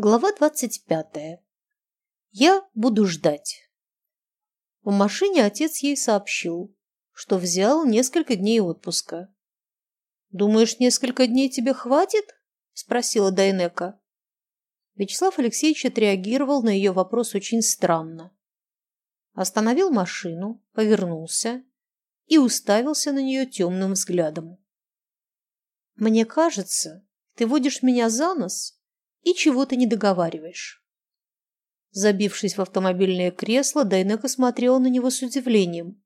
Глава двадцать пятая. Я буду ждать. В машине отец ей сообщил, что взял несколько дней отпуска. «Думаешь, несколько дней тебе хватит?» – спросила Дайнека. Вячеслав Алексеевич отреагировал на ее вопрос очень странно. Остановил машину, повернулся и уставился на нее темным взглядом. «Мне кажется, ты водишь меня за нос и чего-то не договариваешь. Забившись в автомобильное кресло, Дайнека смотрела на него с удивлением.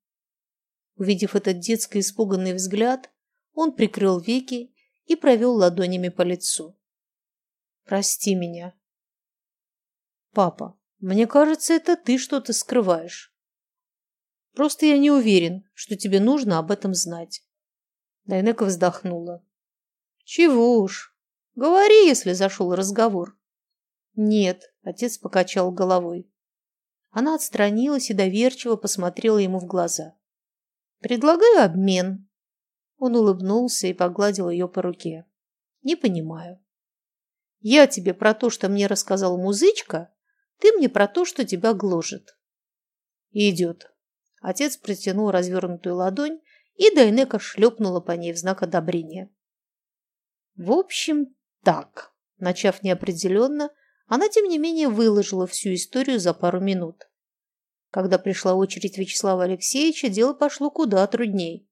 Увидев этот детский испуганный взгляд, он прикрыл веки и провел ладонями по лицу. «Прости меня». «Папа, мне кажется, это ты что-то скрываешь. Просто я не уверен, что тебе нужно об этом знать». Дайнека вздохнула. «Чего уж, Говори, если зашел разговор. Нет, отец покачал головой. Она отстранилась и доверчиво посмотрела ему в глаза. Предлагаю обмен. Он улыбнулся и погладил ее по руке. Не понимаю. Я тебе про то, что мне рассказал музычка, ты мне про то, что тебя гложет. Идет. Отец протянул развернутую ладонь, и Дайнека шлепнула по ней в знак одобрения. В общем, так. Начав неопределенно, она, тем не менее, выложила всю историю за пару минут. Когда пришла очередь Вячеслава Алексеевича, дело пошло куда трудней.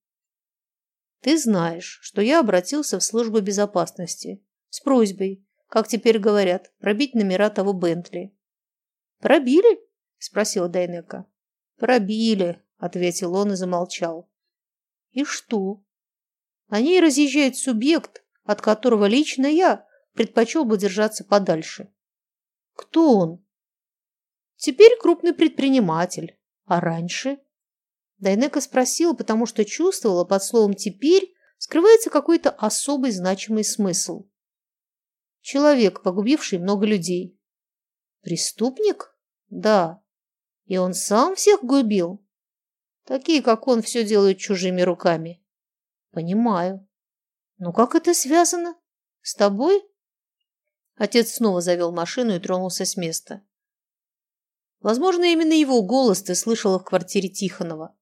Ты знаешь, что я обратился в службу безопасности с просьбой, как теперь говорят, пробить номера того Бентли. Пробили? спросила Дайнека. Пробили, ответил он и замолчал. И что? Ней разъезжает субъект, от которого лично я предпочел бы держаться подальше. Кто он? Теперь крупный предприниматель. А раньше? Дайнека спросила, потому что чувствовала под словом «теперь» скрывается какой-то особый значимый смысл. Человек, погубивший много людей. Преступник? Да. И он сам всех губил? Такие, как он, все делают чужими руками. Понимаю. «Ну как это связано? С тобой?» Отец снова завел машину и тронулся с места. Возможно, именно его голос ты слышала в квартире Тихонова.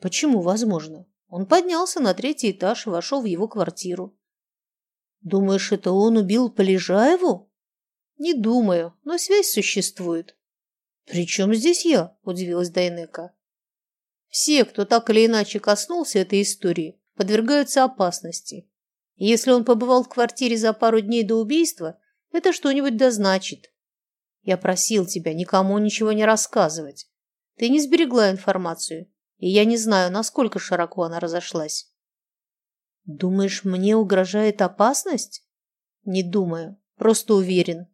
Почему возможно? Он поднялся на третий этаж и вошел в его квартиру. Думаешь, это он убил Полежаеву? Не думаю, но связь существует. При чем здесь я? Удивилась Дайнека. Все, кто так или иначе коснулся этой истории, подвергаются опасности. Если он побывал в квартире за пару дней до убийства, это что-нибудь дозначит. Я просил тебя никому ничего не рассказывать. Ты не сберегла информацию, и я не знаю, насколько широко она разошлась. Думаешь, мне угрожает опасность? Не думаю, просто уверен.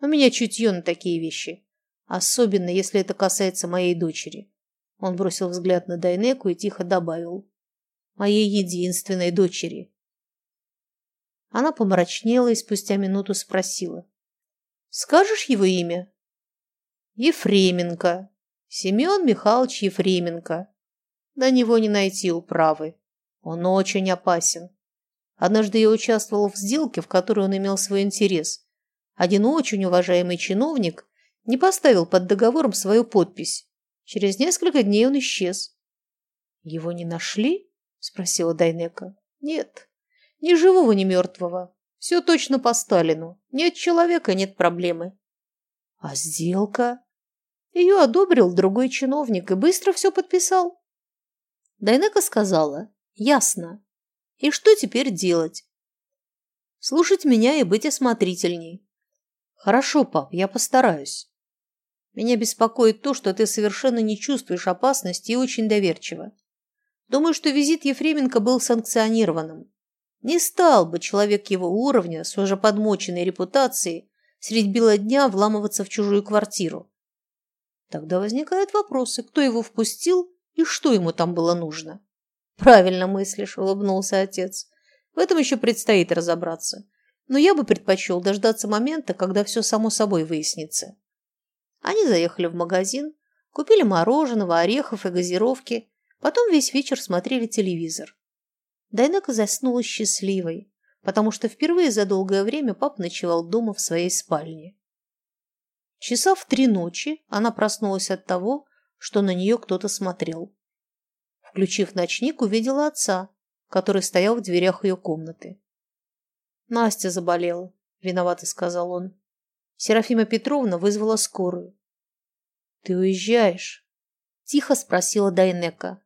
У меня чутье на такие вещи, особенно если это касается моей дочери. Он бросил взгляд на Дайнеку и тихо добавил моей единственной дочери. Она помрачнела и спустя минуту спросила. «Скажешь его имя?» «Ефременко. Семен Михайлович Ефременко. До него не найти управы. Он очень опасен. Однажды я участвовал в сделке, в которой он имел свой интерес. Один очень уважаемый чиновник не поставил под договором свою подпись. Через несколько дней он исчез. Его не нашли? – спросила Дайнека. «Нет, ни живого, ни мертвого. Все точно по Сталину. Нет человека – нет проблемы». «А сделка?» Ее одобрил другой чиновник и быстро все подписал. Дайнека сказала «Ясно. И что теперь делать?» «Слушать меня и быть осмотрительней». «Хорошо, пап, я постараюсь. Меня беспокоит то, что ты совершенно не чувствуешь опасности и очень доверчива. Думаю, что визит Ефременко был санкционированным. Не стал бы человек его уровня с уже подмоченной репутацией средь бела дня вламываться в чужую квартиру. Тогда возникают вопросы, кто его впустил и что ему там было нужно. Правильно мыслишь, улыбнулся отец. В этом еще предстоит разобраться. Но я бы предпочел дождаться момента, когда все само собой выяснится. Они заехали в магазин, купили мороженого, орехов и газировки Потом весь вечер смотрели телевизор. Дайнека заснула счастливой, потому что впервые за долгое время пап ночевал дома в своей спальне. Часа в три ночи она проснулась от того, что на нее кто-то смотрел. Включив ночник, увидела отца, который стоял в дверях ее комнаты. «Настя заболела», – виновато сказал он. Серафима Петровна вызвала скорую. «Ты уезжаешь?» – тихо спросила Дайнека.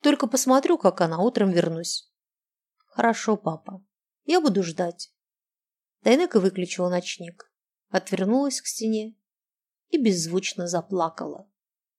«Только посмотрю, как она, утром вернусь». «Хорошо, папа. Я буду ждать». Дайнека выключила ночник, отвернулась к стене и беззвучно заплакала.